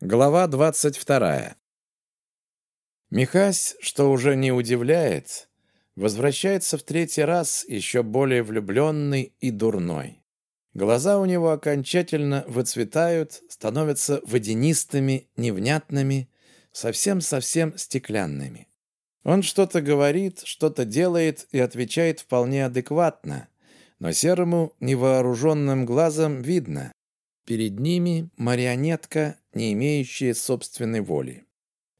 Глава двадцать вторая. Михась, что уже не удивляет, возвращается в третий раз еще более влюбленный и дурной. Глаза у него окончательно выцветают, становятся водянистыми, невнятными, совсем-совсем стеклянными. Он что-то говорит, что-то делает и отвечает вполне адекватно, но серому невооруженным глазом видно, Перед ними марионетка, не имеющая собственной воли.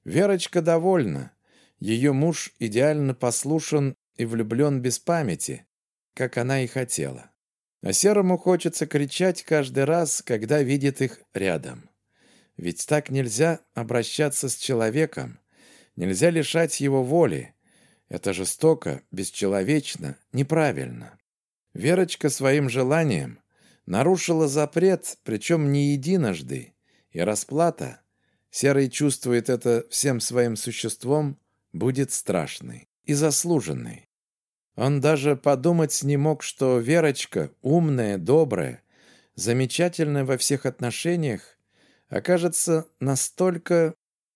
Верочка довольна. Ее муж идеально послушен и влюблен без памяти, как она и хотела. А Серому хочется кричать каждый раз, когда видит их рядом. Ведь так нельзя обращаться с человеком, нельзя лишать его воли. Это жестоко, бесчеловечно, неправильно. Верочка своим желанием Нарушила запрет, причем не единожды, и расплата, Серый чувствует это всем своим существом, будет страшной и заслуженной. Он даже подумать не мог, что Верочка, умная, добрая, замечательная во всех отношениях, окажется настолько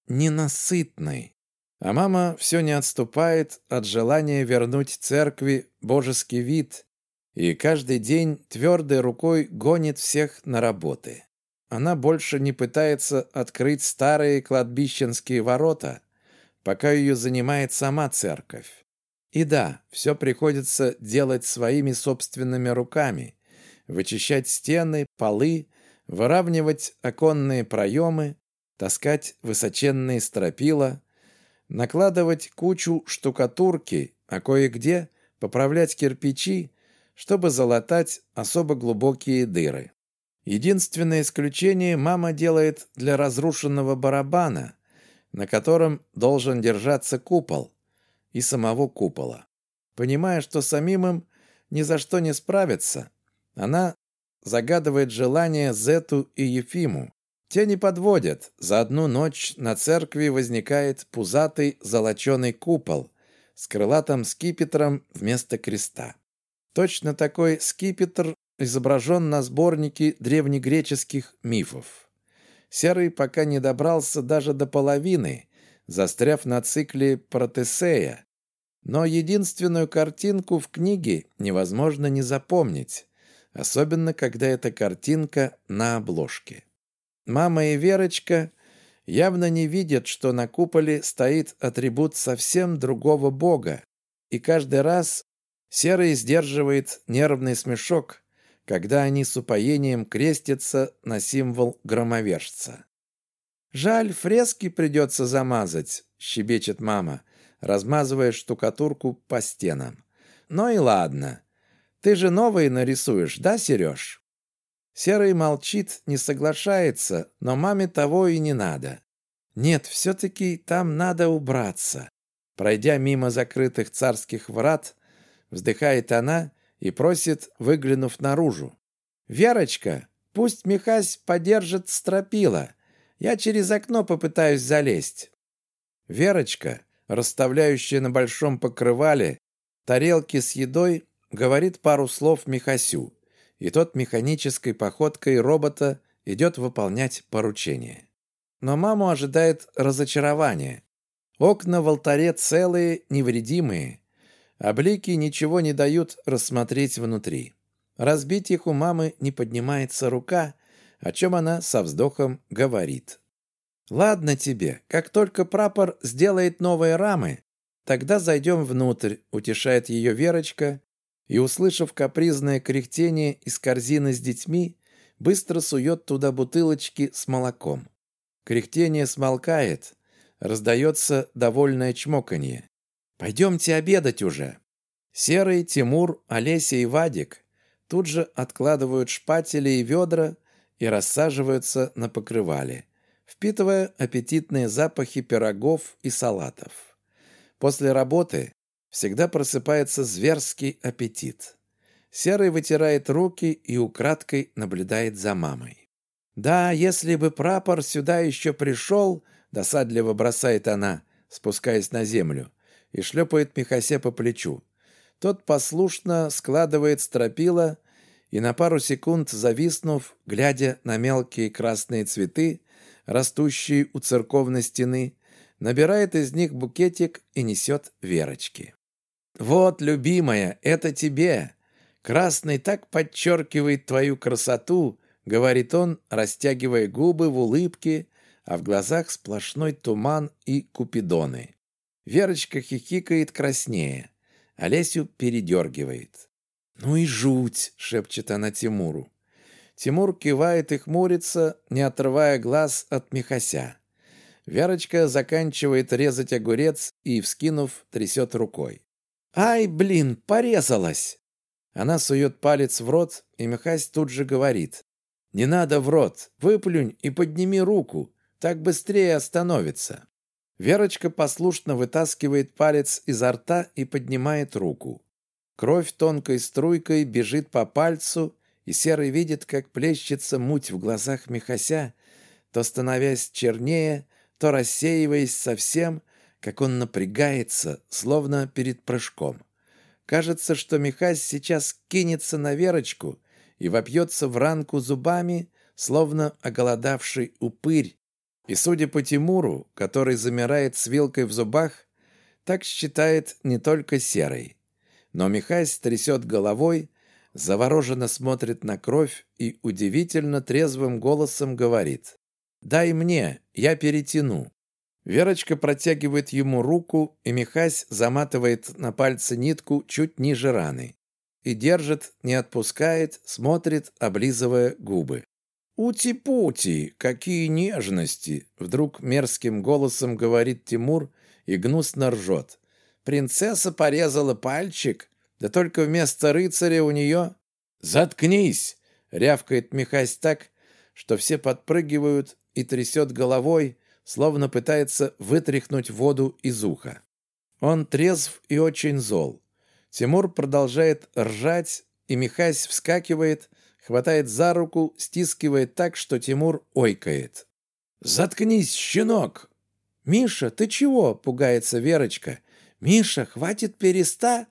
ненасытной. А мама все не отступает от желания вернуть церкви божеский вид и каждый день твердой рукой гонит всех на работы. Она больше не пытается открыть старые кладбищенские ворота, пока ее занимает сама церковь. И да, все приходится делать своими собственными руками, вычищать стены, полы, выравнивать оконные проемы, таскать высоченные стропила, накладывать кучу штукатурки, а кое-где поправлять кирпичи, чтобы залатать особо глубокие дыры. Единственное исключение мама делает для разрушенного барабана, на котором должен держаться купол, и самого купола. Понимая, что самим им ни за что не справиться, она загадывает желание Зету и Ефиму. Те не подводят. За одну ночь на церкви возникает пузатый золоченый купол с крылатым скипетром вместо креста. Точно такой скипетр изображен на сборнике древнегреческих мифов. Серый пока не добрался даже до половины, застряв на цикле Протесея. Но единственную картинку в книге невозможно не запомнить, особенно когда эта картинка на обложке. Мама и Верочка явно не видят, что на куполе стоит атрибут совсем другого бога, и каждый раз Серый сдерживает нервный смешок, когда они с упоением крестятся на символ громовержца. «Жаль, фрески придется замазать», — щебечет мама, размазывая штукатурку по стенам. «Ну и ладно. Ты же новые нарисуешь, да, Сереж?» Серый молчит, не соглашается, но маме того и не надо. Нет, все-таки там надо убраться. Пройдя мимо закрытых царских врат, Вздыхает она и просит, выглянув наружу. «Верочка, пусть Михась подержит стропила. Я через окно попытаюсь залезть». Верочка, расставляющая на большом покрывале тарелки с едой, говорит пару слов Михасю, и тот механической походкой робота идет выполнять поручение. Но маму ожидает разочарование. Окна в алтаре целые, невредимые, а блики ничего не дают рассмотреть внутри. Разбить их у мамы не поднимается рука, о чем она со вздохом говорит. «Ладно тебе, как только прапор сделает новые рамы, тогда зайдем внутрь», утешает ее Верочка, и, услышав капризное кряхтение из корзины с детьми, быстро сует туда бутылочки с молоком. Кряхтение смолкает, раздается довольное чмоканье. «Пойдемте обедать уже!» Серый, Тимур, Олеся и Вадик тут же откладывают шпатели и ведра и рассаживаются на покрывале, впитывая аппетитные запахи пирогов и салатов. После работы всегда просыпается зверский аппетит. Серый вытирает руки и украдкой наблюдает за мамой. «Да, если бы прапор сюда еще пришел», — досадливо бросает она, спускаясь на землю, и шлепает Михасе по плечу. Тот послушно складывает стропила и на пару секунд, зависнув, глядя на мелкие красные цветы, растущие у церковной стены, набирает из них букетик и несет Верочке. «Вот, любимая, это тебе! Красный так подчеркивает твою красоту!» — говорит он, растягивая губы в улыбке, а в глазах сплошной туман и купидоны. Верочка хихикает краснее. Олесю передергивает. «Ну и жуть!» — шепчет она Тимуру. Тимур кивает и хмурится, не отрывая глаз от Михася. Верочка заканчивает резать огурец и, вскинув, трясет рукой. «Ай, блин, порезалась!» Она сует палец в рот, и Михась тут же говорит. «Не надо в рот, выплюнь и подними руку, так быстрее остановится». Верочка послушно вытаскивает палец изо рта и поднимает руку. Кровь тонкой струйкой бежит по пальцу, и Серый видит, как плещется муть в глазах Михася, то становясь чернее, то рассеиваясь совсем, как он напрягается, словно перед прыжком. Кажется, что Михась сейчас кинется на Верочку и вопьется в ранку зубами, словно оголодавший упырь. И, судя по Тимуру, который замирает с вилкой в зубах, так считает не только Серый. Но Михась трясет головой, завороженно смотрит на кровь и удивительно трезвым голосом говорит «Дай мне, я перетяну». Верочка протягивает ему руку, и Михась заматывает на пальце нитку чуть ниже раны. И держит, не отпускает, смотрит, облизывая губы. «Ути-пути, какие нежности!» Вдруг мерзким голосом говорит Тимур и гнусно ржет. «Принцесса порезала пальчик, да только вместо рыцаря у нее...» «Заткнись!» — рявкает Михась так, что все подпрыгивают и трясет головой, словно пытается вытряхнуть воду из уха. Он трезв и очень зол. Тимур продолжает ржать, и Михась вскакивает, хватает за руку, стискивает так, что Тимур ойкает. «Заткнись, щенок!» «Миша, ты чего?» — пугается Верочка. «Миша, хватит переста!»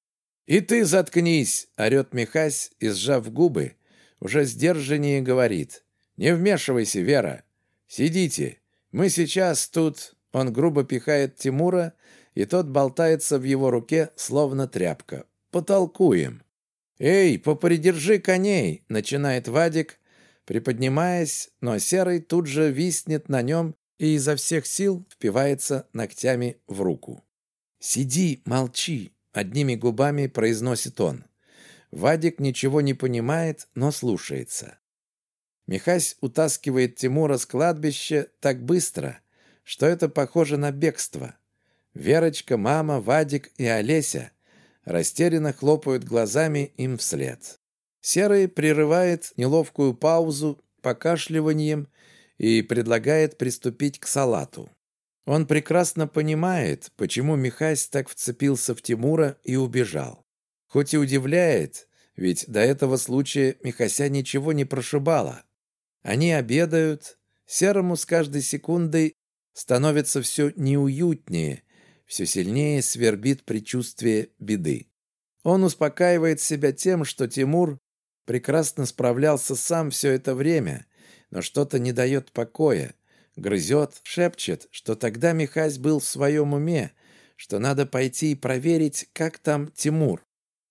«И ты заткнись!» — орет Михась и, сжав губы, уже сдержаннее говорит. «Не вмешивайся, Вера! Сидите! Мы сейчас тут...» Он грубо пихает Тимура, и тот болтается в его руке, словно тряпка. «Потолкуем!» «Эй, попридержи коней!» — начинает Вадик, приподнимаясь, но Серый тут же виснет на нем и изо всех сил впивается ногтями в руку. «Сиди, молчи!» — одними губами произносит он. Вадик ничего не понимает, но слушается. Михась утаскивает Тимура с кладбища так быстро, что это похоже на бегство. Верочка, мама, Вадик и Олеся растерянно хлопают глазами им вслед. Серый прерывает неловкую паузу покашливанием и предлагает приступить к салату. Он прекрасно понимает, почему Михась так вцепился в Тимура и убежал. Хоть и удивляет, ведь до этого случая Михася ничего не прошибало. Они обедают, Серому с каждой секундой становится все неуютнее, все сильнее свербит предчувствие беды. Он успокаивает себя тем, что Тимур прекрасно справлялся сам все это время, но что-то не дает покоя, грызет, шепчет, что тогда Михась был в своем уме, что надо пойти и проверить, как там Тимур.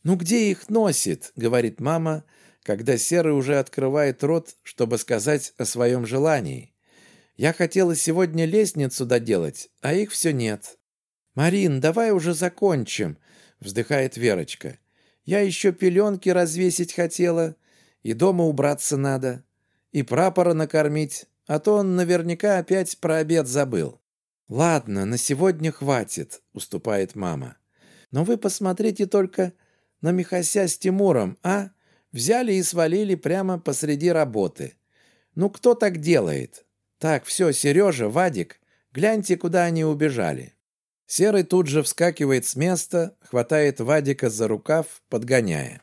«Ну где их носит?» — говорит мама, когда Серый уже открывает рот, чтобы сказать о своем желании. «Я хотела сегодня лестницу доделать, а их все нет». «Марин, давай уже закончим», — вздыхает Верочка. «Я еще пеленки развесить хотела, и дома убраться надо, и прапора накормить, а то он наверняка опять про обед забыл». «Ладно, на сегодня хватит», — уступает мама. «Но вы посмотрите только на Михася с Тимуром, а? Взяли и свалили прямо посреди работы. Ну кто так делает? Так, все, Сережа, Вадик, гляньте, куда они убежали. Серый тут же вскакивает с места, хватает Вадика за рукав, подгоняя.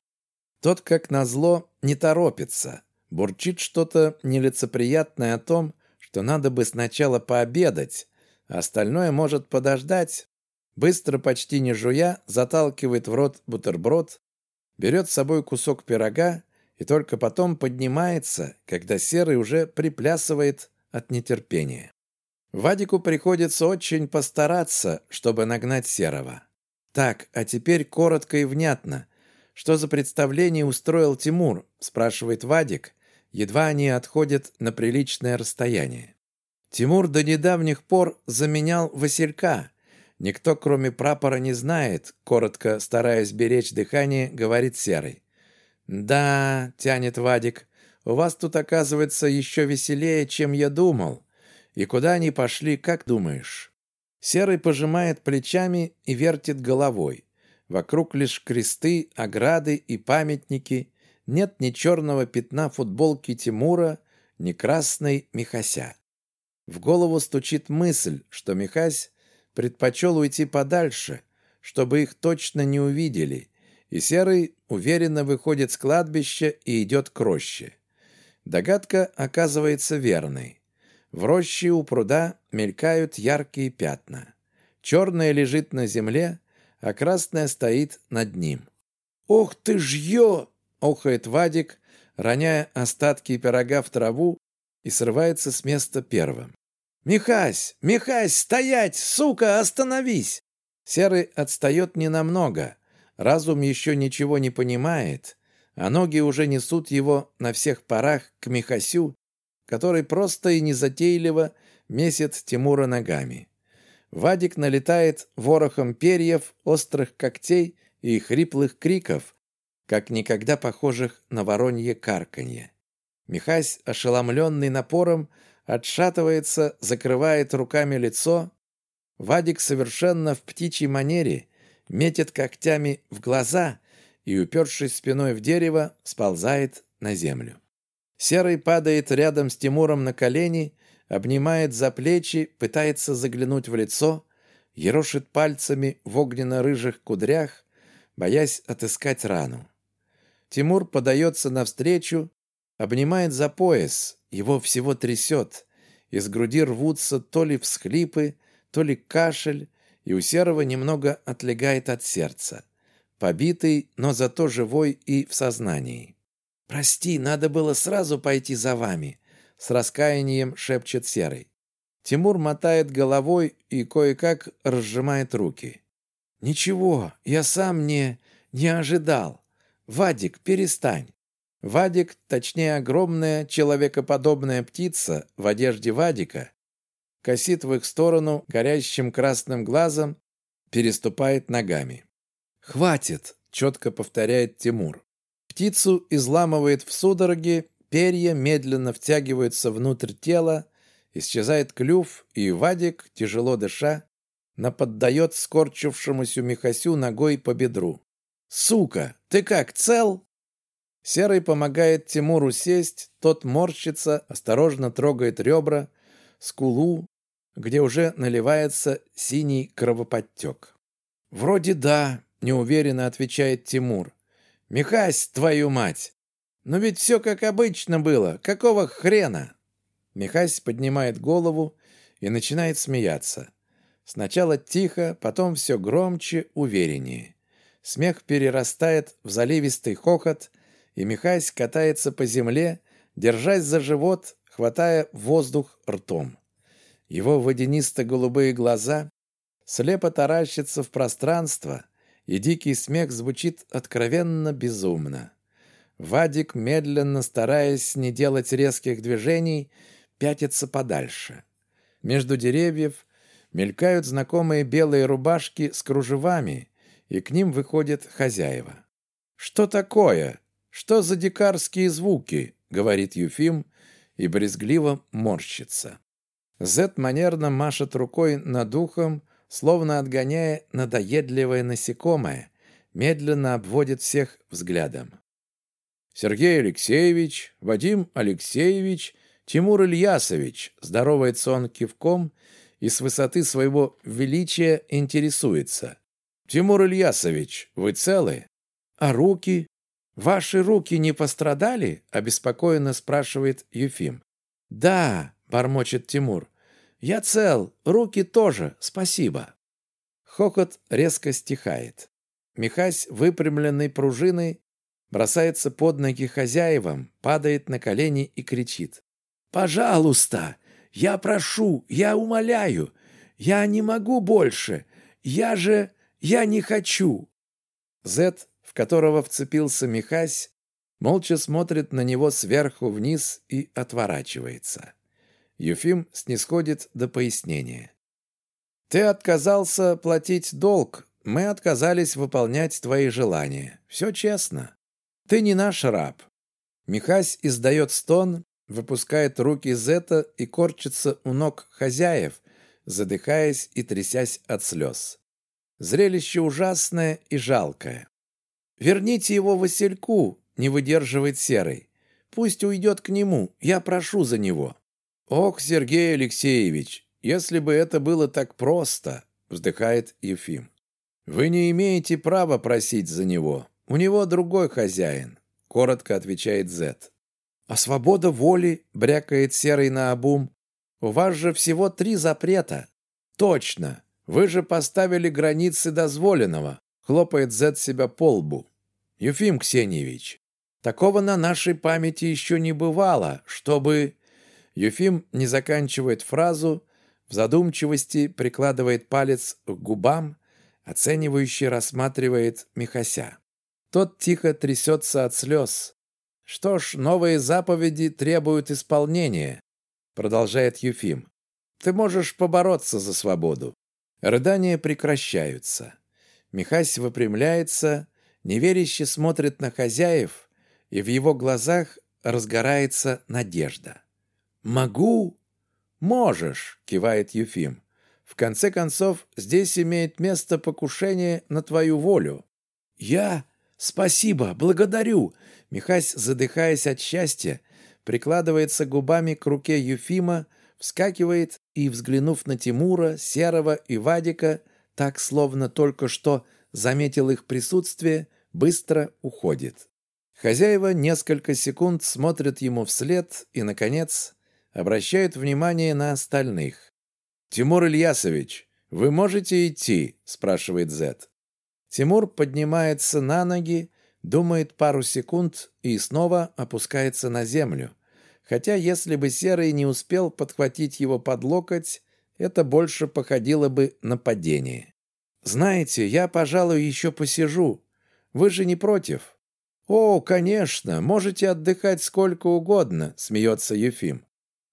Тот, как назло, не торопится. Бурчит что-то нелицеприятное о том, что надо бы сначала пообедать, а остальное может подождать. Быстро, почти не жуя, заталкивает в рот бутерброд, берет с собой кусок пирога и только потом поднимается, когда Серый уже приплясывает от нетерпения. Вадику приходится очень постараться, чтобы нагнать Серого. «Так, а теперь коротко и внятно. Что за представление устроил Тимур?» – спрашивает Вадик, едва они отходят на приличное расстояние. Тимур до недавних пор заменял Василька. Никто, кроме прапора, не знает, коротко стараясь беречь дыхание, говорит Серый. «Да», — тянет Вадик, — «у вас тут, оказывается, еще веселее, чем я думал. И куда они пошли, как думаешь?» Серый пожимает плечами и вертит головой. Вокруг лишь кресты, ограды и памятники. Нет ни черного пятна футболки Тимура, ни красной Михася. В голову стучит мысль, что Михась предпочел уйти подальше, чтобы их точно не увидели, и Серый уверенно выходит с кладбища и идет к роще. Догадка оказывается верной. В роще у пруда мелькают яркие пятна. Черное лежит на земле, а красное стоит над ним. «Ох ты ж ё!» — охает Вадик, роняя остатки пирога в траву и срывается с места первым. «Михась! Михась! Стоять! Сука, остановись!» Серый отстает ненамного. Разум еще ничего не понимает, а ноги уже несут его на всех парах к Михасю, который просто и незатейливо месит Тимура ногами. Вадик налетает ворохом перьев, острых когтей и хриплых криков, как никогда похожих на воронье карканье. Михась, ошеломленный напором, отшатывается, закрывает руками лицо. Вадик совершенно в птичьей манере метит когтями в глаза и, упершись спиной в дерево, сползает на землю. Серый падает рядом с Тимуром на колени, обнимает за плечи, пытается заглянуть в лицо, ерошит пальцами в огненно-рыжих кудрях, боясь отыскать рану. Тимур подается навстречу, обнимает за пояс, его всего трясет. Из груди рвутся то ли всхлипы, то ли кашель, и у Серого немного отлегает от сердца. Побитый, но зато живой и в сознании. «Прости, надо было сразу пойти за вами», — с раскаянием шепчет Серый. Тимур мотает головой и кое-как разжимает руки. «Ничего, я сам не... не ожидал. Вадик, перестань. Вадик, точнее огромная человекоподобная птица в одежде Вадика, косит в их сторону горящим красным глазом, переступает ногами. «Хватит!» — четко повторяет Тимур. Птицу изламывает в судороге, перья медленно втягиваются внутрь тела, исчезает клюв, и Вадик, тяжело дыша, наподдает скорчившемуся Михасю ногой по бедру. «Сука, ты как, цел?» Серый помогает Тимуру сесть, тот морщится, осторожно трогает ребра, скулу, где уже наливается синий кровоподтек. «Вроде да», — неуверенно отвечает Тимур. «Михась, твою мать! Но ведь все как обычно было. Какого хрена?» Михась поднимает голову и начинает смеяться. Сначала тихо, потом все громче, увереннее. Смех перерастает в заливистый хохот, и Михась катается по земле, держась за живот, хватая воздух ртом. Его водянисто-голубые глаза слепо таращатся в пространство, и дикий смех звучит откровенно безумно. Вадик, медленно стараясь не делать резких движений, пятится подальше. Между деревьев мелькают знакомые белые рубашки с кружевами, и к ним выходят хозяева. «Что такое?» «Что за дикарские звуки?» — говорит Юфим и брезгливо морщится. Зет манерно машет рукой над ухом, словно отгоняя надоедливое насекомое, медленно обводит всех взглядом. «Сергей Алексеевич, Вадим Алексеевич, Тимур Ильясович», здоровается он кивком и с высоты своего величия интересуется. «Тимур Ильясович, вы целы? А руки? «Ваши руки не пострадали?» — обеспокоенно спрашивает Юфим. «Да», — бормочет Тимур. «Я цел, руки тоже, спасибо». Хохот резко стихает. Михась, выпрямленной пружиной, бросается под ноги хозяевам, падает на колени и кричит. «Пожалуйста! Я прошу, я умоляю. Я не могу больше. Я же... Я не хочу!» Зет, в которого вцепился Михась, молча смотрит на него сверху вниз и отворачивается. Юфим снисходит до пояснения. «Ты отказался платить долг, мы отказались выполнять твои желания. Все честно. Ты не наш раб». Михась издает стон, выпускает руки Зета и корчится у ног хозяев, задыхаясь и трясясь от слез. Зрелище ужасное и жалкое. «Верните его Васильку», — не выдерживает Серый. «Пусть уйдет к нему, я прошу за него». «Ох, Сергей Алексеевич, если бы это было так просто», — вздыхает Ефим. «Вы не имеете права просить за него. У него другой хозяин», — коротко отвечает Зет. «А свобода воли», — брякает Серый на обум. «У вас же всего три запрета». «Точно. Вы же поставили границы дозволенного», — хлопает Зет себя по лбу. «Юфим Ксеньевич, такого на нашей памяти еще не бывало, чтобы...» Юфим не заканчивает фразу, в задумчивости прикладывает палец к губам, оценивающе рассматривает Михася. Тот тихо трясется от слез. «Что ж, новые заповеди требуют исполнения», продолжает Юфим. «Ты можешь побороться за свободу». Рыдания прекращаются. Михась выпрямляется, неверяще смотрит на хозяев, и в его глазах разгорается надежда. «Могу?» «Можешь», — кивает Юфим. «В конце концов, здесь имеет место покушение на твою волю». «Я? Спасибо, благодарю!» Михась, задыхаясь от счастья, прикладывается губами к руке Юфима, вскакивает и, взглянув на Тимура, Серого и Вадика, так, словно только что заметил их присутствие, быстро уходит. Хозяева несколько секунд смотрят ему вслед и, наконец, обращают внимание на остальных. «Тимур Ильясович, вы можете идти?» – спрашивает Зет. Тимур поднимается на ноги, думает пару секунд и снова опускается на землю. Хотя если бы Серый не успел подхватить его под локоть, это больше походило бы на падение. «Знаете, я, пожалуй, еще посижу. Вы же не против?» «О, конечно, можете отдыхать сколько угодно», — смеется Ефим.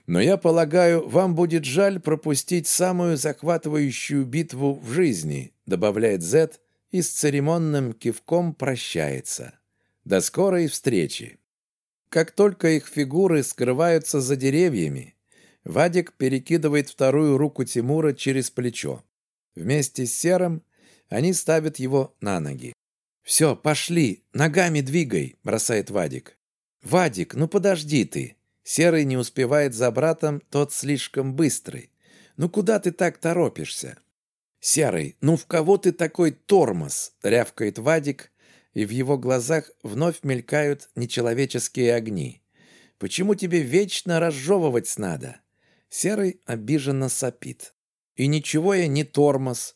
Но я полагаю, вам будет жаль пропустить самую захватывающую битву в жизни, добавляет Зет и с церемонным кивком прощается. До скорой встречи. Как только их фигуры скрываются за деревьями, Вадик перекидывает вторую руку Тимура через плечо. Вместе с Серым они ставят его на ноги. «Все, пошли, ногами двигай», — бросает Вадик. «Вадик, ну подожди ты. Серый не успевает за братом, тот слишком быстрый. «Ну куда ты так торопишься?» «Серый, ну в кого ты такой тормоз?» — рявкает Вадик, и в его глазах вновь мелькают нечеловеческие огни. «Почему тебе вечно разжевывать надо?» Серый обиженно сопит. «И ничего я не тормоз.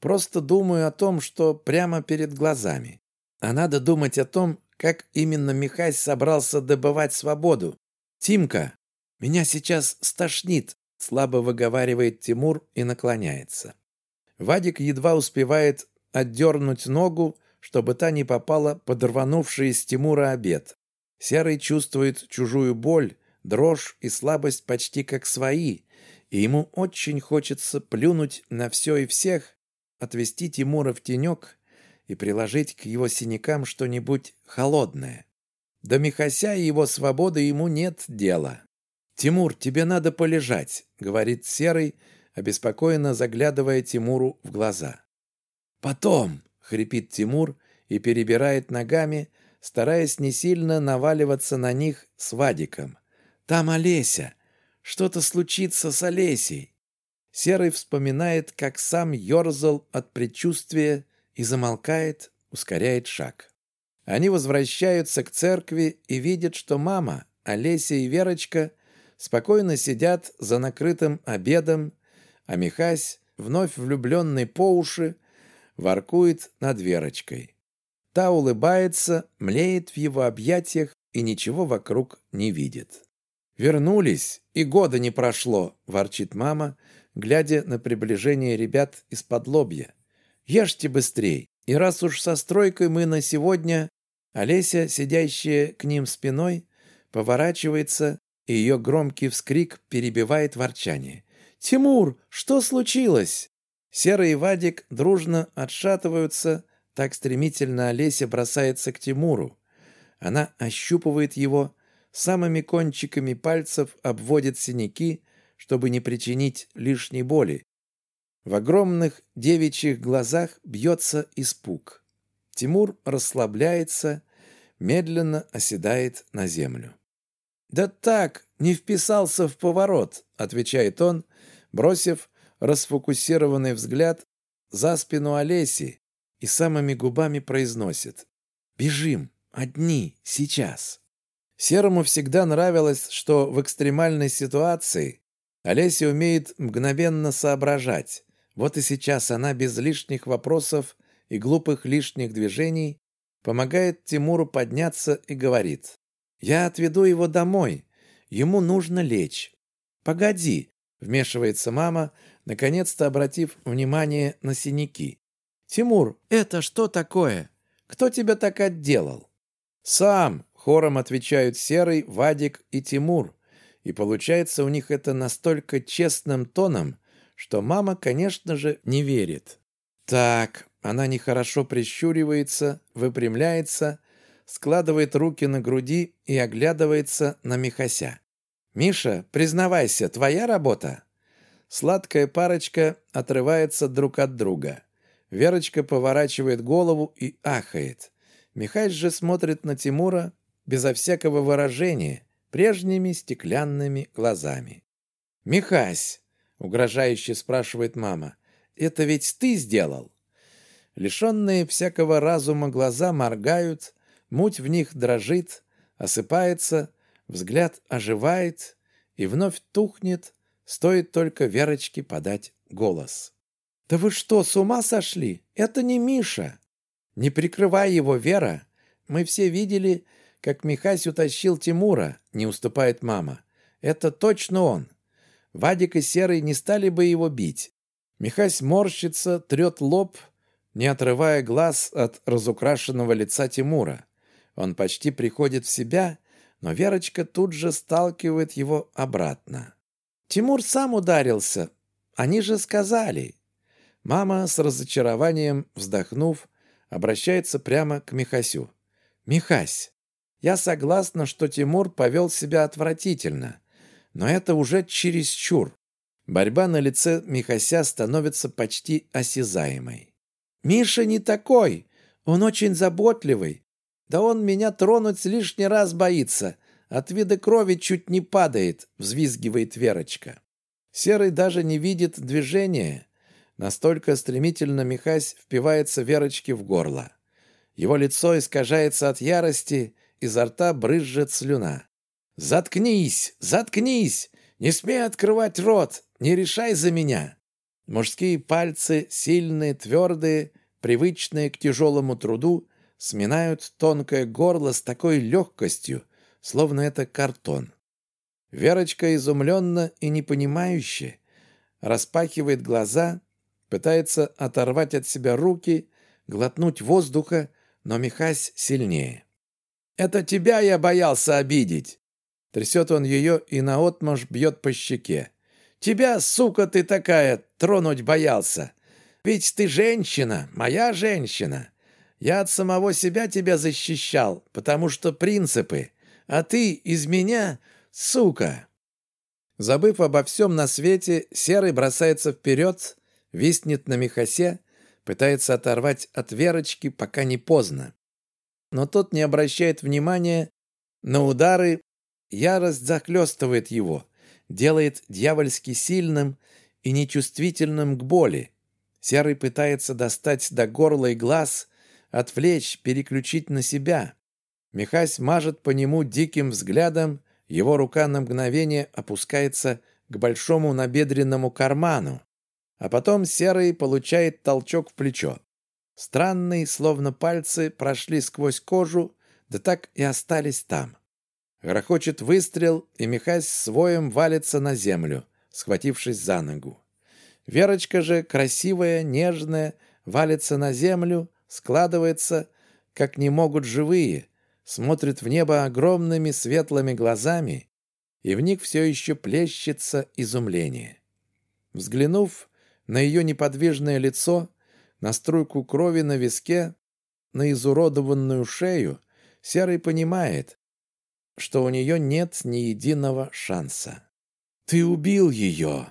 Просто думаю о том, что прямо перед глазами. А надо думать о том, как именно Михась собрался добывать свободу. «Тимка, меня сейчас стошнит», — слабо выговаривает Тимур и наклоняется. Вадик едва успевает отдернуть ногу, чтобы та не попала под рванувший из Тимура обед. Серый чувствует чужую боль, дрожь и слабость почти как свои, и ему очень хочется плюнуть на все и всех, отвести Тимура в тенек и приложить к его синякам что-нибудь холодное. До Михася и его свободы ему нет дела. «Тимур, тебе надо полежать», — говорит Серый, обеспокоенно заглядывая Тимуру в глаза. «Потом», — хрипит Тимур и перебирает ногами, стараясь не сильно наваливаться на них с Вадиком. «Там Олеся! Что-то случится с Олесей!» Серый вспоминает, как сам ерзал от предчувствия и замолкает, ускоряет шаг. Они возвращаются к церкви и видят, что мама, Олеся и Верочка спокойно сидят за накрытым обедом, а Михась, вновь влюбленный по уши, воркует над Верочкой. Та улыбается, млеет в его объятиях и ничего вокруг не видит. «Вернулись, и года не прошло», — ворчит мама, глядя на приближение ребят из-под лобья. «Ешьте быстрей, и раз уж со стройкой мы на сегодня...» Олеся, сидящая к ним спиной, поворачивается, и ее громкий вскрик перебивает ворчание. «Тимур, что случилось?» Серый и Вадик дружно отшатываются, так стремительно Олеся бросается к Тимуру. Она ощупывает его, самыми кончиками пальцев обводит синяки, чтобы не причинить лишней боли. В огромных девичьих глазах бьется испуг. Тимур расслабляется, медленно оседает на землю. «Да так, не вписался в поворот», — отвечает он, бросив расфокусированный взгляд за спину Олеси и самыми губами произносит «Бежим, одни, сейчас». Серому всегда нравилось, что в экстремальной ситуации Олеся умеет мгновенно соображать. Вот и сейчас она без лишних вопросов и глупых лишних движений помогает Тимуру подняться и говорит «Я отведу его домой. Ему нужно лечь». «Погоди», — вмешивается мама, наконец-то обратив внимание на синяки. «Тимур, это что такое? Кто тебя так отделал?» «Сам!» — хором отвечают Серый, Вадик и Тимур. И получается у них это настолько честным тоном, что мама, конечно же, не верит. «Так», — она нехорошо прищуривается, выпрямляется, складывает руки на груди и оглядывается на Михася. «Миша, признавайся, твоя работа?» Сладкая парочка отрывается друг от друга. Верочка поворачивает голову и ахает. Михаил же смотрит на Тимура безо всякого выражения, прежними стеклянными глазами. «Михась!» — угрожающе спрашивает мама. «Это ведь ты сделал?» Лишенные всякого разума глаза моргают, муть в них дрожит, осыпается, взгляд оживает и вновь тухнет, Стоит только Верочке подать голос. «Да вы что, с ума сошли? Это не Миша!» «Не прикрывай его, Вера! Мы все видели, как Михась утащил Тимура», — не уступает мама. «Это точно он. Вадик и Серый не стали бы его бить». Михась морщится, трет лоб, не отрывая глаз от разукрашенного лица Тимура. Он почти приходит в себя, но Верочка тут же сталкивает его обратно. Тимур сам ударился. Они же сказали. Мама с разочарованием, вздохнув, обращается прямо к Михасю. «Михась, я согласна, что Тимур повел себя отвратительно, но это уже чересчур». Борьба на лице Михася становится почти осязаемой. «Миша не такой. Он очень заботливый. Да он меня тронуть лишний раз боится. От вида крови чуть не падает, взвизгивает Верочка. Серый даже не видит движения. Настолько стремительно Михась впивается Верочке в горло. Его лицо искажается от ярости, изо рта брызжет слюна. «Заткнись! Заткнись! Не смей открывать рот! Не решай за меня!» Мужские пальцы, сильные, твердые, привычные к тяжелому труду, сминают тонкое горло с такой легкостью, словно это картон. Верочка изумленно и непонимающе распахивает глаза, пытается оторвать от себя руки, глотнуть воздуха, но Михась сильнее. «Это тебя я боялся обидеть!» Трясет он ее и наотмашь бьет по щеке. «Тебя, сука ты такая, тронуть боялся! Ведь ты женщина, моя женщина! Я от самого себя тебя защищал, потому что принципы а ты из меня, сука!» Забыв обо всем на свете, Серый бросается вперед, виснет на Михасе, пытается оторвать от Верочки, пока не поздно. Но тот не обращает внимания на удары, ярость захлестывает его, делает дьявольски сильным и нечувствительным к боли. Серый пытается достать до горла и глаз, отвлечь, переключить на себя. Михась мажет по нему диким взглядом, его рука на мгновение опускается к большому набедренному карману, а потом Серый получает толчок в плечо. Странные, словно пальцы, прошли сквозь кожу, да так и остались там. Грохочет выстрел, и Михась воем валится на землю, схватившись за ногу. Верочка же, красивая, нежная, валится на землю, складывается, как не могут живые, смотрит в небо огромными светлыми глазами, и в них все еще плещется изумление. Взглянув на ее неподвижное лицо, на струйку крови на виске, на изуродованную шею, Серый понимает, что у нее нет ни единого шанса. «Ты убил ее!»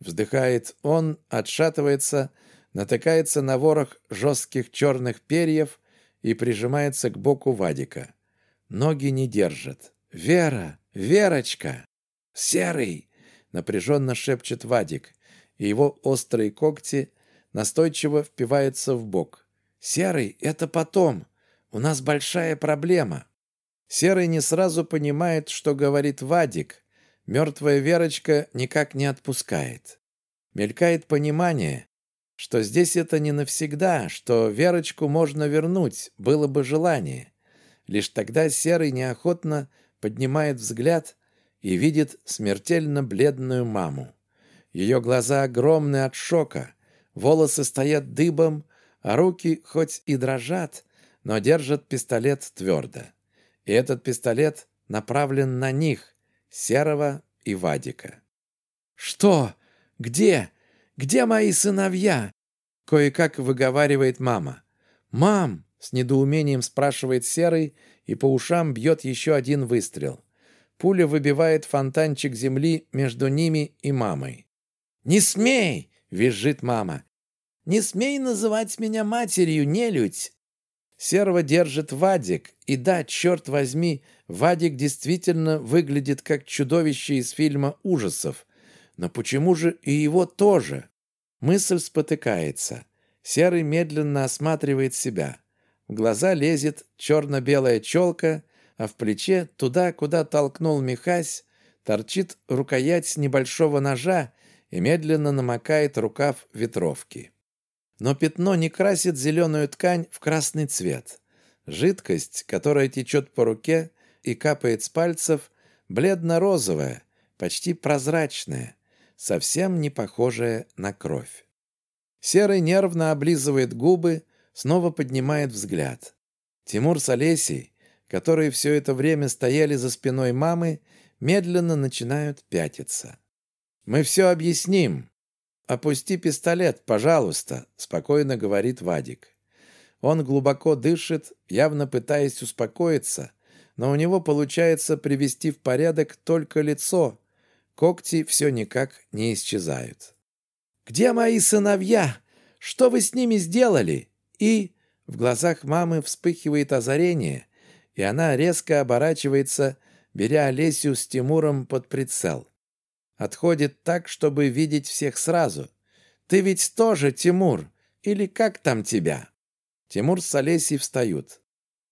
Вздыхает он, отшатывается, натыкается на ворох жестких черных перьев и прижимается к боку Вадика. Ноги не держат. «Вера! Верочка!» «Серый!» — напряженно шепчет Вадик, и его острые когти настойчиво впиваются в бок. «Серый, это потом! У нас большая проблема!» Серый не сразу понимает, что говорит Вадик. Мертвая Верочка никак не отпускает. Мелькает понимание, что здесь это не навсегда, что Верочку можно вернуть, было бы желание. Лишь тогда Серый неохотно поднимает взгляд и видит смертельно бледную маму. Ее глаза огромны от шока, волосы стоят дыбом, а руки хоть и дрожат, но держат пистолет твердо. И этот пистолет направлен на них, Серого и Вадика. «Что? Где? Где мои сыновья?» Кое-как выговаривает мама. «Мам!» — с недоумением спрашивает Серый, и по ушам бьет еще один выстрел. Пуля выбивает фонтанчик земли между ними и мамой. «Не смей!» — визжит мама. «Не смей называть меня матерью, нелюдь! Серого держит Вадик, и да, черт возьми, Вадик действительно выглядит как чудовище из фильма ужасов. Но почему же и его тоже? Мысль спотыкается. Серый медленно осматривает себя. В глаза лезет черно-белая челка, а в плече, туда, куда толкнул Михась, торчит рукоять небольшого ножа и медленно намокает рукав ветровки но пятно не красит зеленую ткань в красный цвет. Жидкость, которая течет по руке и капает с пальцев, бледно-розовая, почти прозрачная, совсем не похожая на кровь. Серый нервно облизывает губы, снова поднимает взгляд. Тимур с Олесей, которые все это время стояли за спиной мамы, медленно начинают пятиться. «Мы все объясним», «Опусти пистолет, пожалуйста», — спокойно говорит Вадик. Он глубоко дышит, явно пытаясь успокоиться, но у него получается привести в порядок только лицо. Когти все никак не исчезают. «Где мои сыновья? Что вы с ними сделали?» И в глазах мамы вспыхивает озарение, и она резко оборачивается, беря Олесю с Тимуром под прицел. Отходит так, чтобы видеть всех сразу. «Ты ведь тоже Тимур? Или как там тебя?» Тимур с Олесей встают.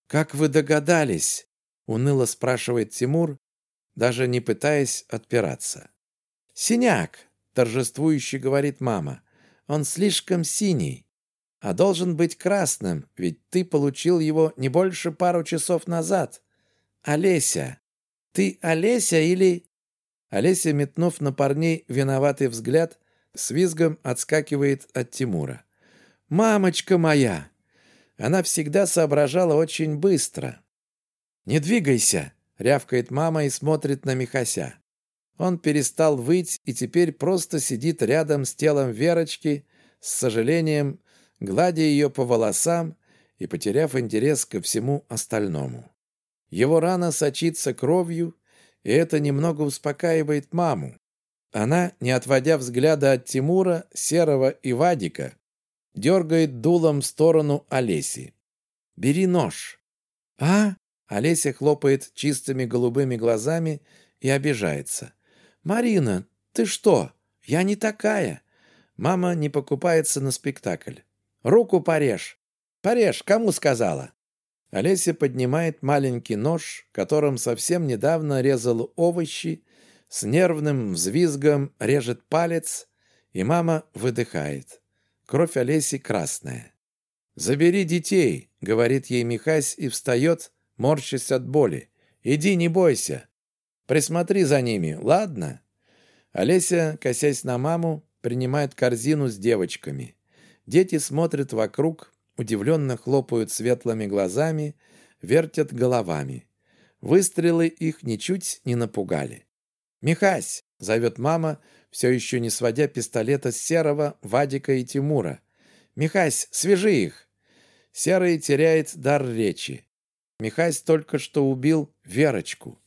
«Как вы догадались?» — уныло спрашивает Тимур, даже не пытаясь отпираться. «Синяк!» — торжествующе говорит мама. «Он слишком синий, а должен быть красным, ведь ты получил его не больше пару часов назад. Олеся! Ты Олеся или...» Олеся, метнув на парней виноватый взгляд, с визгом отскакивает от Тимура. «Мамочка моя!» Она всегда соображала очень быстро. «Не двигайся!» — рявкает мама и смотрит на Михася. Он перестал выть и теперь просто сидит рядом с телом Верочки, с сожалением, гладя ее по волосам и потеряв интерес ко всему остальному. Его рана сочится кровью, и это немного успокаивает маму. Она, не отводя взгляда от Тимура, Серого и Вадика, дергает дулом в сторону Олеси. «Бери нож!» «А?» Олеся хлопает чистыми голубыми глазами и обижается. «Марина, ты что? Я не такая!» Мама не покупается на спектакль. «Руку порежь!» «Порежь, кому сказала?» Олеся поднимает маленький нож, которым совсем недавно резал овощи, с нервным взвизгом режет палец, и мама выдыхает. Кровь Олеси красная. «Забери детей», — говорит ей Михась и встает, морщась от боли. Иди, не бойся. Присмотри за ними, ладно?» Олеся, косясь на маму, принимает корзину с девочками. Дети смотрят вокруг, удивленно хлопают светлыми глазами, вертят головами. Выстрелы их ничуть не напугали. «Михась!» — зовет мама, все еще не сводя пистолета с Серого, Вадика и Тимура. «Михась, свяжи их!» Серый теряет дар речи. Михась только что убил Верочку.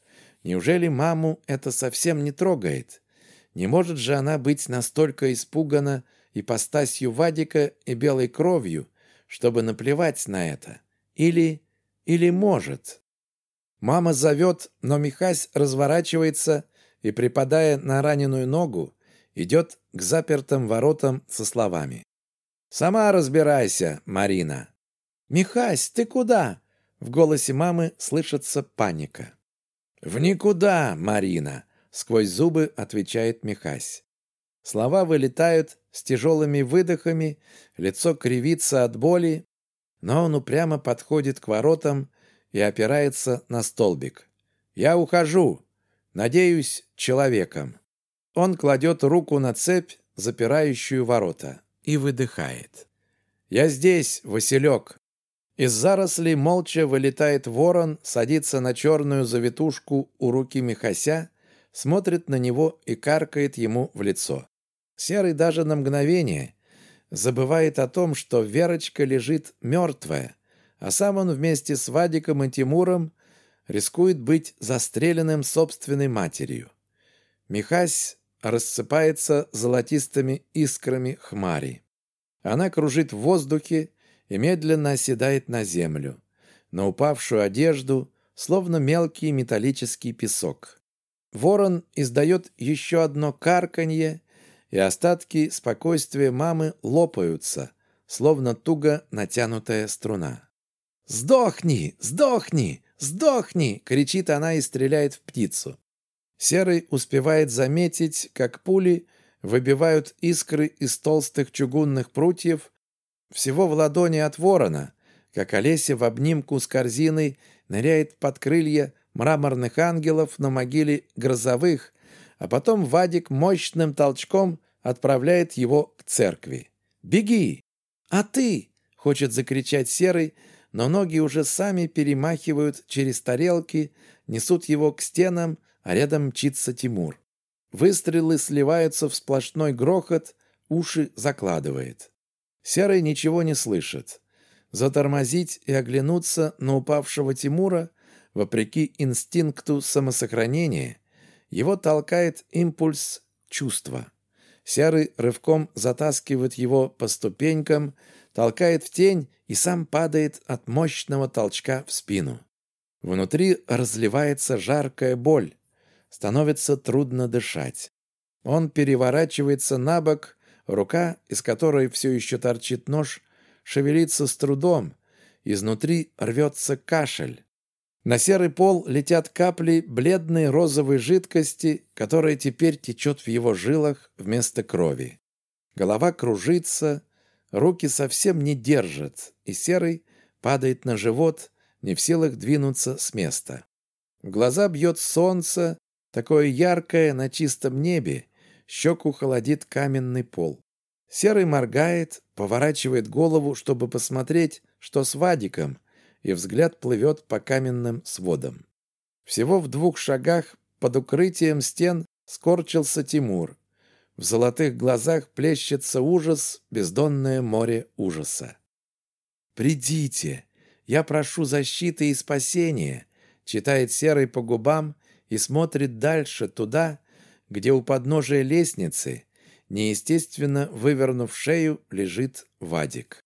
Неужели маму это совсем не трогает? Не может же она быть настолько испугана ипостасью Вадика и белой кровью, чтобы наплевать на это? Или... или может? Мама зовет, но Михась разворачивается и, припадая на раненую ногу, идет к запертым воротам со словами. «Сама разбирайся, Марина». «Михась, ты куда?» В голосе мамы слышится паника. «В никуда, Марина», — сквозь зубы отвечает Михась. Слова вылетают с тяжелыми выдохами, лицо кривится от боли, но он упрямо подходит к воротам и опирается на столбик. «Я ухожу. Надеюсь, человеком». Он кладет руку на цепь, запирающую ворота, и выдыхает. «Я здесь, Василек!» Из зарослей молча вылетает ворон, садится на черную завитушку у руки Михася, смотрит на него и каркает ему в лицо. Серый даже на мгновение забывает о том, что Верочка лежит мертвая, а сам он вместе с Вадиком и Тимуром рискует быть застреленным собственной матерью. Михась рассыпается золотистыми искрами хмари. Она кружит в воздухе и медленно оседает на землю, на упавшую одежду, словно мелкий металлический песок. Ворон издает еще одно карканье, и остатки спокойствия мамы лопаются, словно туго натянутая струна. «Сдохни! Сдохни! Сдохни!» — кричит она и стреляет в птицу. Серый успевает заметить, как пули выбивают искры из толстых чугунных прутьев всего в ладони от ворона, как Олеся в обнимку с корзиной ныряет под крылья мраморных ангелов на могиле грозовых, а потом Вадик мощным толчком отправляет его к церкви. «Беги!» «А ты!» — хочет закричать Серый, но ноги уже сами перемахивают через тарелки, несут его к стенам, а рядом мчится Тимур. Выстрелы сливаются в сплошной грохот, уши закладывает. Серый ничего не слышит. Затормозить и оглянуться на упавшего Тимура, вопреки инстинкту самосохранения, его толкает импульс чувства. Серый рывком затаскивает его по ступенькам, толкает в тень и сам падает от мощного толчка в спину. Внутри разливается жаркая боль. Становится трудно дышать. Он переворачивается на бок, рука, из которой все еще торчит нож, шевелится с трудом, изнутри рвется кашель. На серый пол летят капли бледной розовой жидкости, которая теперь течет в его жилах вместо крови. Голова кружится, руки совсем не держат, и серый падает на живот, не в силах двинуться с места. В глаза бьет солнце, такое яркое на чистом небе, щеку холодит каменный пол. Серый моргает, поворачивает голову, чтобы посмотреть, что с Вадиком, и взгляд плывет по каменным сводам. Всего в двух шагах под укрытием стен скорчился Тимур. В золотых глазах плещется ужас, бездонное море ужаса. «Придите! Я прошу защиты и спасения!» читает Серый по губам и смотрит дальше, туда, где у подножия лестницы, неестественно вывернув шею, лежит Вадик.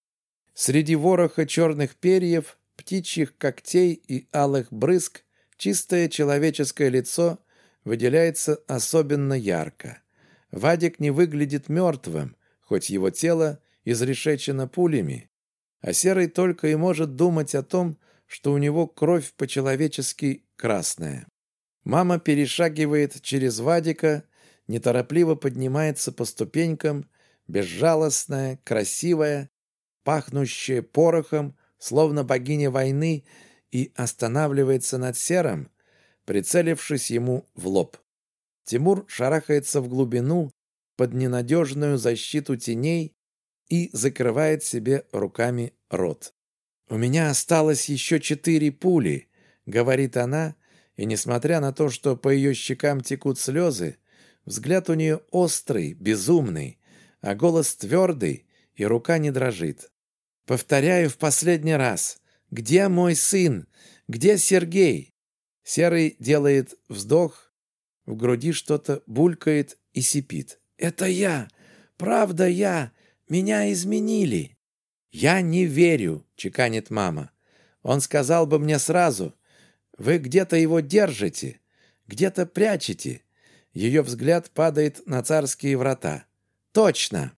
Среди вороха черных перьев птичьих когтей и алых брызг чистое человеческое лицо выделяется особенно ярко. Вадик не выглядит мертвым, хоть его тело изрешечено пулями, а Серый только и может думать о том, что у него кровь по-человечески красная. Мама перешагивает через Вадика, неторопливо поднимается по ступенькам, безжалостная, красивая, пахнущая порохом, словно богиня войны, и останавливается над серым, прицелившись ему в лоб. Тимур шарахается в глубину под ненадежную защиту теней и закрывает себе руками рот. «У меня осталось еще четыре пули», — говорит она, и, несмотря на то, что по ее щекам текут слезы, взгляд у нее острый, безумный, а голос твердый, и рука не дрожит. «Повторяю в последний раз. Где мой сын? Где Сергей?» Серый делает вздох, в груди что-то булькает и сипит. «Это я! Правда я! Меня изменили!» «Я не верю!» — чеканит мама. «Он сказал бы мне сразу. Вы где-то его держите, где-то прячете». Ее взгляд падает на царские врата. «Точно!»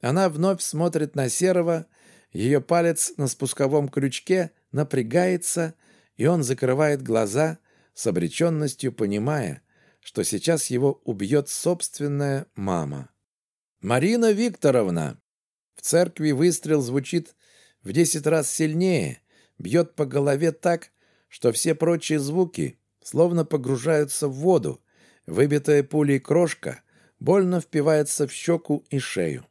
Она вновь смотрит на Серого, ее палец на спусковом крючке напрягается, и он закрывает глаза, с обреченностью понимая, что сейчас его убьет собственная мама. «Марина Викторовна!» В церкви выстрел звучит в десять раз сильнее, бьет по голове так, что все прочие звуки словно погружаются в воду. Выбитая пулей крошка больно впивается в щеку и шею.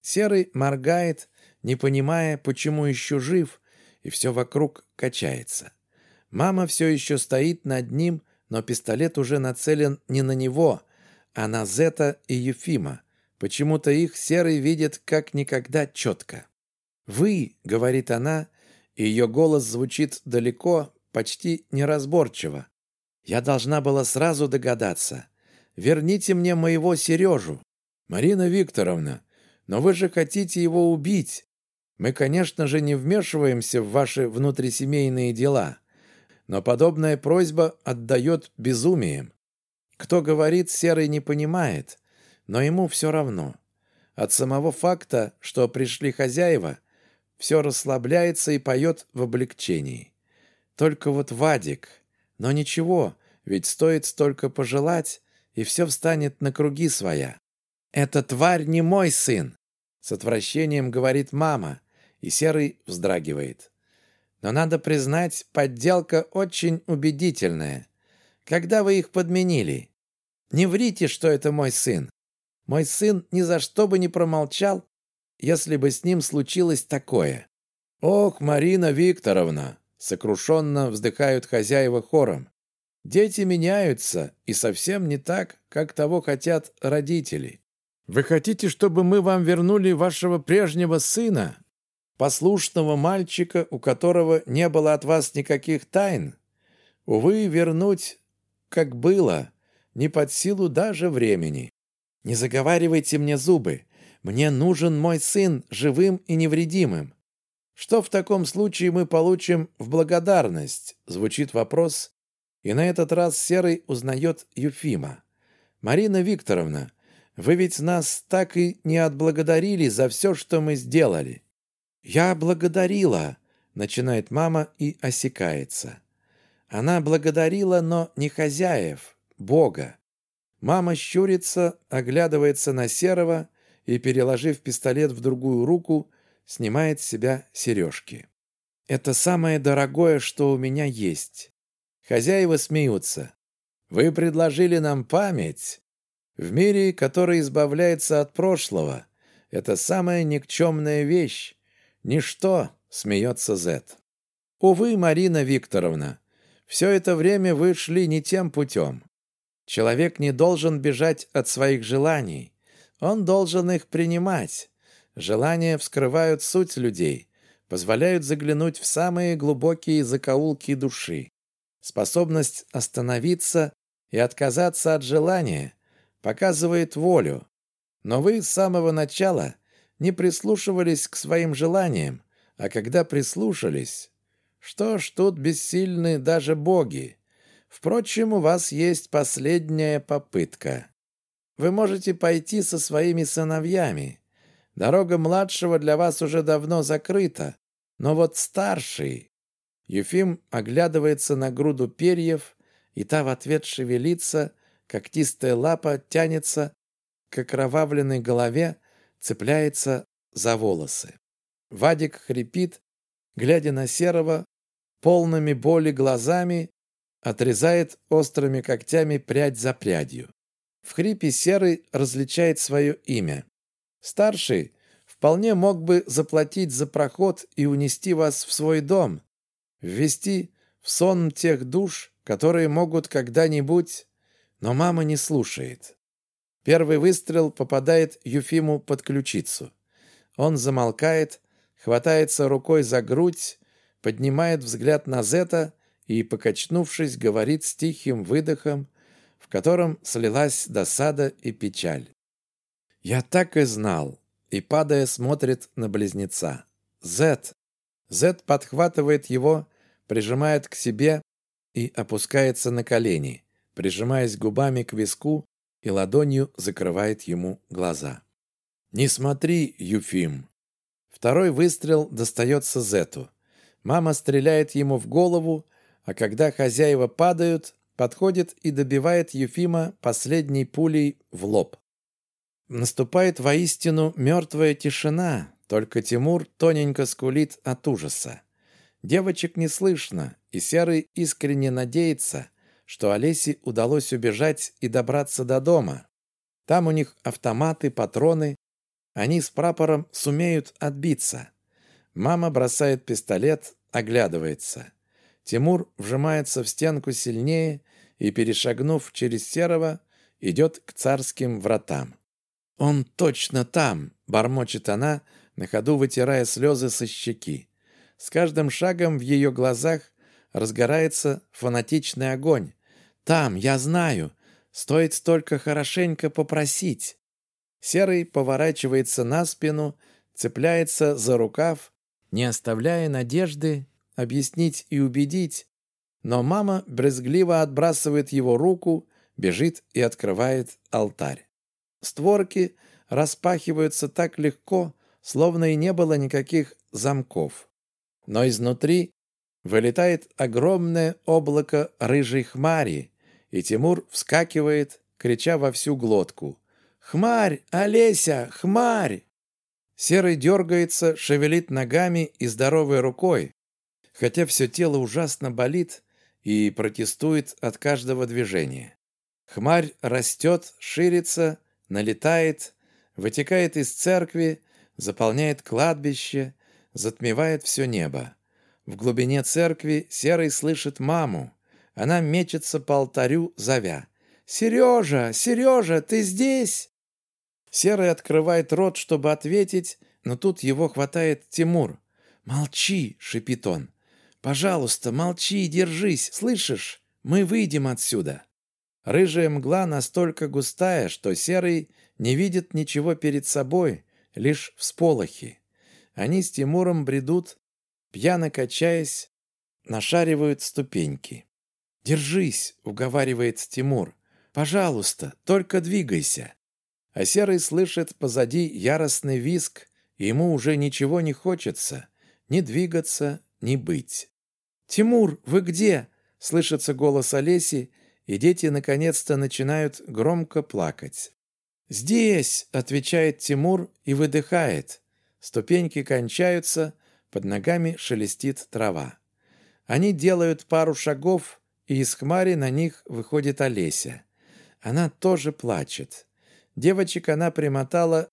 Серый моргает, не понимая, почему еще жив, и все вокруг качается. Мама все еще стоит над ним, но пистолет уже нацелен не на него, а на Зета и Ефима. Почему-то их Серый видит как никогда четко. «Вы», — говорит она, и ее голос звучит далеко, почти неразборчиво. «Я должна была сразу догадаться. Верните мне моего Сережу». «Марина Викторовна, но вы же хотите его убить. Мы, конечно же, не вмешиваемся в ваши внутрисемейные дела. Но подобная просьба отдает безумием. Кто говорит, Серый не понимает, но ему все равно. От самого факта, что пришли хозяева, все расслабляется и поет в облегчении. Только вот Вадик. Но ничего, ведь стоит столько пожелать, и все встанет на круги своя. «Эта тварь не мой сын!» С отвращением говорит мама, и Серый вздрагивает. Но надо признать, подделка очень убедительная. Когда вы их подменили? Не врите, что это мой сын. Мой сын ни за что бы не промолчал, если бы с ним случилось такое. Ох, Марина Викторовна, сокрушенно вздыхают хозяева хором. Дети меняются, и совсем не так, как того хотят родители. Вы хотите, чтобы мы вам вернули вашего прежнего сына, послушного мальчика, у которого не было от вас никаких тайн. Увы, вернуть, как было, не под силу даже времени. Не заговаривайте мне зубы. Мне нужен мой сын живым и невредимым. Что в таком случае мы получим в благодарность? Звучит вопрос, и на этот раз Серый узнает Юфима. Марина Викторовна, вы ведь нас так и не отблагодарили за все, что мы сделали. «Я благодарила», — начинает мама и осекается. Она благодарила, но не хозяев, Бога. Мама щурится, оглядывается на Серого и, переложив пистолет в другую руку, снимает с себя сережки. «Это самое дорогое, что у меня есть». Хозяева смеются. «Вы предложили нам память. В мире, который избавляется от прошлого, это самая никчемная вещь, «Ничто», — смеется Зет. «Увы, Марина Викторовна, все это время вы шли не тем путем. Человек не должен бежать от своих желаний. Он должен их принимать. Желания вскрывают суть людей, позволяют заглянуть в самые глубокие закоулки души. Способность остановиться и отказаться от желания показывает волю. Но вы с самого начала не прислушивались к своим желаниям, а когда прислушались... Что ж, тут бессильны даже боги. Впрочем, у вас есть последняя попытка. Вы можете пойти со своими сыновьями. Дорога младшего для вас уже давно закрыта, но вот старший... Ефим оглядывается на груду перьев, и та в ответ шевелится, когтистая лапа тянется к окровавленной голове, цепляется за волосы. Вадик хрипит, глядя на Серого полными боли глазами, отрезает острыми когтями прядь за прядью. В хрипе серый различает свое имя. Старший вполне мог бы заплатить за проход и унести вас в свой дом, ввести в сон тех душ, которые могут когда-нибудь... Но мама не слушает. Первый выстрел попадает Юфиму под ключицу. Он замолкает, хватается рукой за грудь, поднимает взгляд на Зета и, покачнувшись, говорит с тихим выдохом, в котором слилась досада и печаль. «Я так и знал!» и, падая, смотрит на близнеца. «Зет!» Зет подхватывает его, прижимает к себе и опускается на колени, прижимаясь губами к виску и ладонью закрывает ему глаза. «Не смотри, Юфим!» Второй выстрел достается Зету. Мама стреляет ему в голову, а когда хозяева падают, подходит и добивает Юфима последней пулей в лоб. Наступает воистину мертвая тишина, только Тимур тоненько скулит от ужаса. Девочек не слышно, и Серый искренне надеется, что Олесе удалось убежать и добраться до дома. Там у них автоматы, патроны. Они с прапором сумеют отбиться. Мама бросает пистолет, оглядывается. Тимур вжимается в стенку сильнее и, перешагнув через Серого, идет к царским вратам. «Он точно там!» — бормочет она, на ходу вытирая слезы со щеки. С каждым шагом в ее глазах разгорается фанатичный огонь. «Там, я знаю! Стоит только хорошенько попросить!» Серый поворачивается на спину, цепляется за рукав, не оставляя надежды объяснить и убедить, но мама брезгливо отбрасывает его руку, бежит и открывает алтарь. Створки распахиваются так легко, словно и не было никаких замков. Но изнутри вылетает огромное облако рыжей хмари, и Тимур вскакивает, крича во всю глотку. «Хмарь! Олеся! Хмарь!» Серый дергается, шевелит ногами и здоровой рукой, хотя все тело ужасно болит и протестует от каждого движения. Хмарь растет, ширится, налетает, вытекает из церкви, заполняет кладбище, затмевает все небо. В глубине церкви Серый слышит маму. Она мечется по алтарю, зовя. «Сережа! Сережа, ты здесь?» Серый открывает рот, чтобы ответить, но тут его хватает Тимур. «Молчи!» — шипит он. «Пожалуйста, молчи и держись, слышишь? Мы выйдем отсюда!» Рыжая мгла настолько густая, что Серый не видит ничего перед собой, лишь всполохи. Они с Тимуром бредут, пьяно качаясь, нашаривают ступеньки. «Держись!» — уговаривает Тимур. «Пожалуйста, только двигайся!» А Серый слышит позади яростный визг, и ему уже ничего не хочется, ни двигаться, ни быть. «Тимур, вы где?» — слышится голос Олеси, и дети наконец-то начинают громко плакать. «Здесь!» — отвечает Тимур и выдыхает. Ступеньки кончаются, под ногами шелестит трава. Они делают пару шагов, и из хмари на них выходит Олеся. Она тоже плачет. Девочек она примотала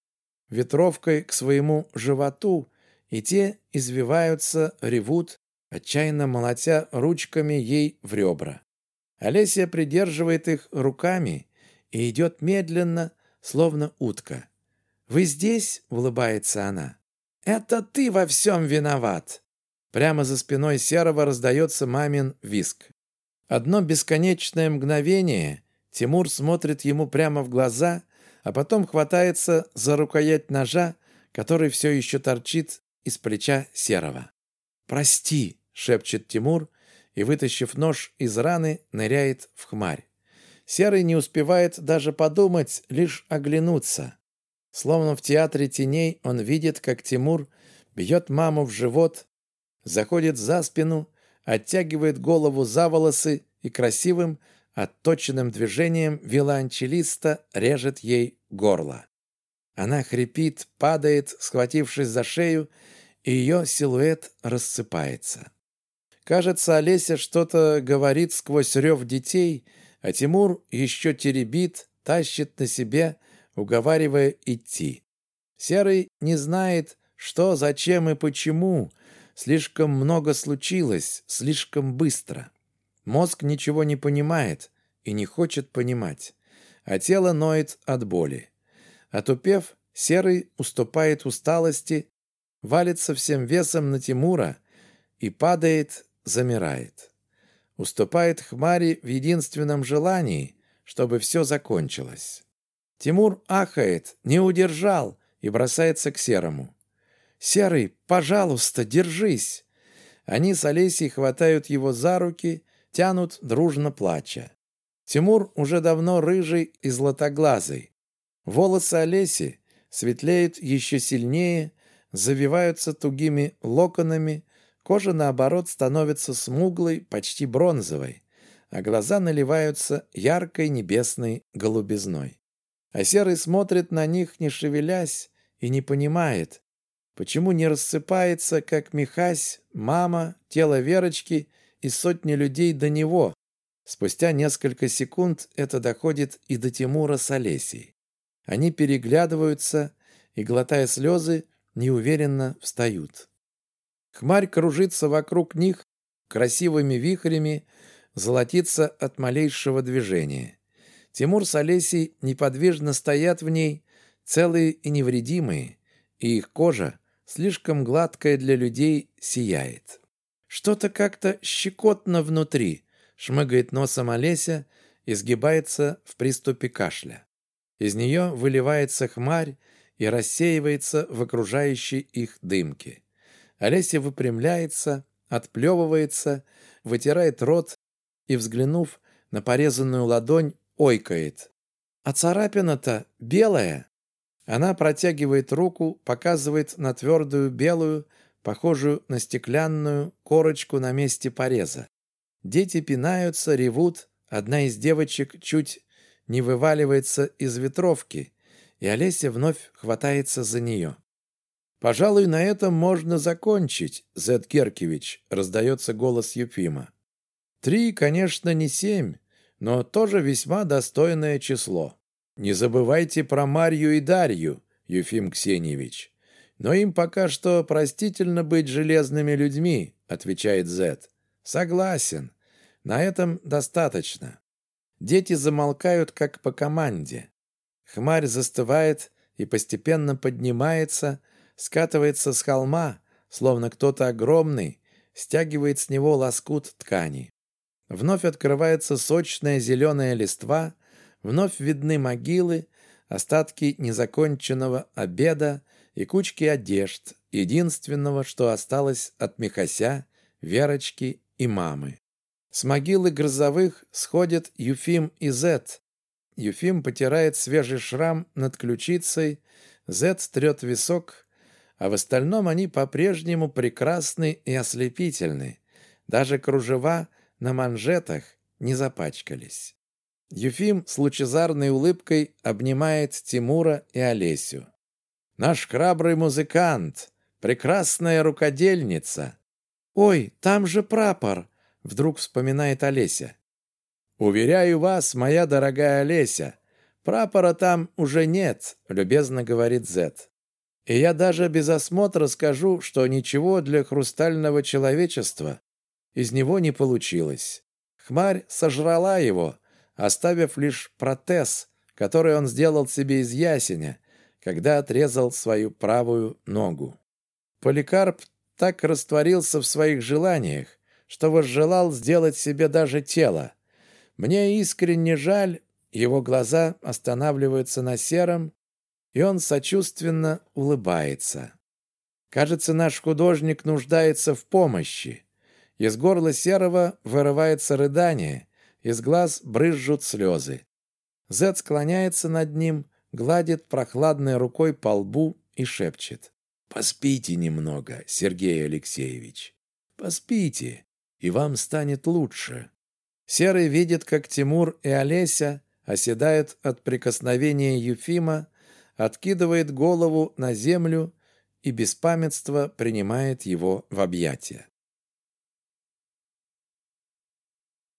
ветровкой к своему животу, и те извиваются, ревут, отчаянно молотя ручками ей в ребра. Олеся придерживает их руками и идет медленно, словно утка. «Вы здесь?» — улыбается она. «Это ты во всем виноват!» Прямо за спиной Серого раздается мамин виск. Одно бесконечное мгновение Тимур смотрит ему прямо в глаза, а потом хватается за рукоять ножа, который все еще торчит из плеча Серого. «Прости!» — шепчет Тимур и, вытащив нож из раны, ныряет в хмарь. Серый не успевает даже подумать, лишь оглянуться. Словно в театре теней он видит, как Тимур бьет маму в живот, заходит за спину, оттягивает голову за волосы и красивым, отточенным движением виолончелиста режет ей горло. Она хрипит, падает, схватившись за шею, и ее силуэт рассыпается. Кажется, Олеся что-то говорит сквозь рев детей, а Тимур еще теребит, тащит на себе, уговаривая идти. Серый не знает, что, зачем и почему. Слишком много случилось, слишком быстро. Мозг ничего не понимает и не хочет понимать, а тело ноет от боли. Отупев, Серый уступает усталости, валится всем весом на Тимура и падает, замирает. Уступает Хмари в единственном желании, чтобы все закончилось. Тимур ахает, не удержал и бросается к Серому. «Серый, пожалуйста, держись!» Они с Олесей хватают его за руки, тянут, дружно плача. Тимур уже давно рыжий и златоглазый. Волосы Олеси светлеют еще сильнее, завиваются тугими локонами, кожа, наоборот, становится смуглой, почти бронзовой, а глаза наливаются яркой небесной голубизной. А Серый смотрит на них, не шевелясь, и не понимает, почему не рассыпается, как Михась, мама, тело Верочки и сотни людей до него. Спустя несколько секунд это доходит и до Тимура с Олесей. Они переглядываются и, глотая слезы, неуверенно встают. Хмарь кружится вокруг них красивыми вихрями, золотится от малейшего движения. Тимур с Олесей неподвижно стоят в ней, целые и невредимые, и их кожа, слишком гладкая для людей, сияет. Что-то как-то щекотно внутри, шмыгает носом Олеся сгибается в приступе кашля. Из нее выливается хмарь и рассеивается в окружающей их дымке. Олеся выпрямляется, отплевывается, вытирает рот и, взглянув на порезанную ладонь, ойкает. «А царапина-то белая!» Она протягивает руку, показывает на твердую белую, похожую на стеклянную корочку на месте пореза. Дети пинаются, ревут. Одна из девочек чуть не вываливается из ветровки, и Олеся вновь хватается за нее. «Пожалуй, на этом можно закончить, Зет Керкевич», — раздается голос Юфима. «Три, конечно, не семь, но тоже весьма достойное число. Не забывайте про Марью и Дарью, Юфим Ксеньевич. Но им пока что простительно быть железными людьми», — отвечает Зет. «Согласен. На этом достаточно». Дети замолкают, как по команде. Хмарь застывает и постепенно поднимается, скатывается с холма, словно кто-то огромный, стягивает с него лоскут ткани. Вновь открывается сочная зеленая листва, вновь видны могилы, остатки незаконченного обеда и кучки одежд, единственного, что осталось от Михася, Верочки и мамы. С могилы Грозовых сходят Юфим и Зет. Юфим потирает свежий шрам над ключицей, Зет трет висок, а в остальном они по-прежнему прекрасны и ослепительны. Даже кружева на манжетах не запачкались. Юфим с лучезарной улыбкой обнимает Тимура и Олесю. «Наш храбрый музыкант, прекрасная рукодельница!» «Ой, там же прапор!» Вдруг вспоминает Олеся. «Уверяю вас, моя дорогая Олеся, прапора там уже нет», любезно говорит Зет. «И я даже без осмотра скажу, что ничего для хрустального человечества из него не получилось. Хмарь сожрала его, оставив лишь протез, который он сделал себе из ясеня, когда отрезал свою правую ногу. Поликарп так растворился в своих желаниях, что возжелал сделать себе даже тело. Мне искренне жаль, его глаза останавливаются на сером, и он сочувственно улыбается. Кажется, наш художник нуждается в помощи. Из горла серого вырывается рыдание, из глаз брызжут слезы. Зет склоняется над ним, гладит прохладной рукой по лбу и шепчет. «Поспите немного, Сергей Алексеевич. Поспите и вам станет лучше. Серый видит, как Тимур и Олеся оседают от прикосновения Юфима, откидывает голову на землю и без памятства принимает его в объятия.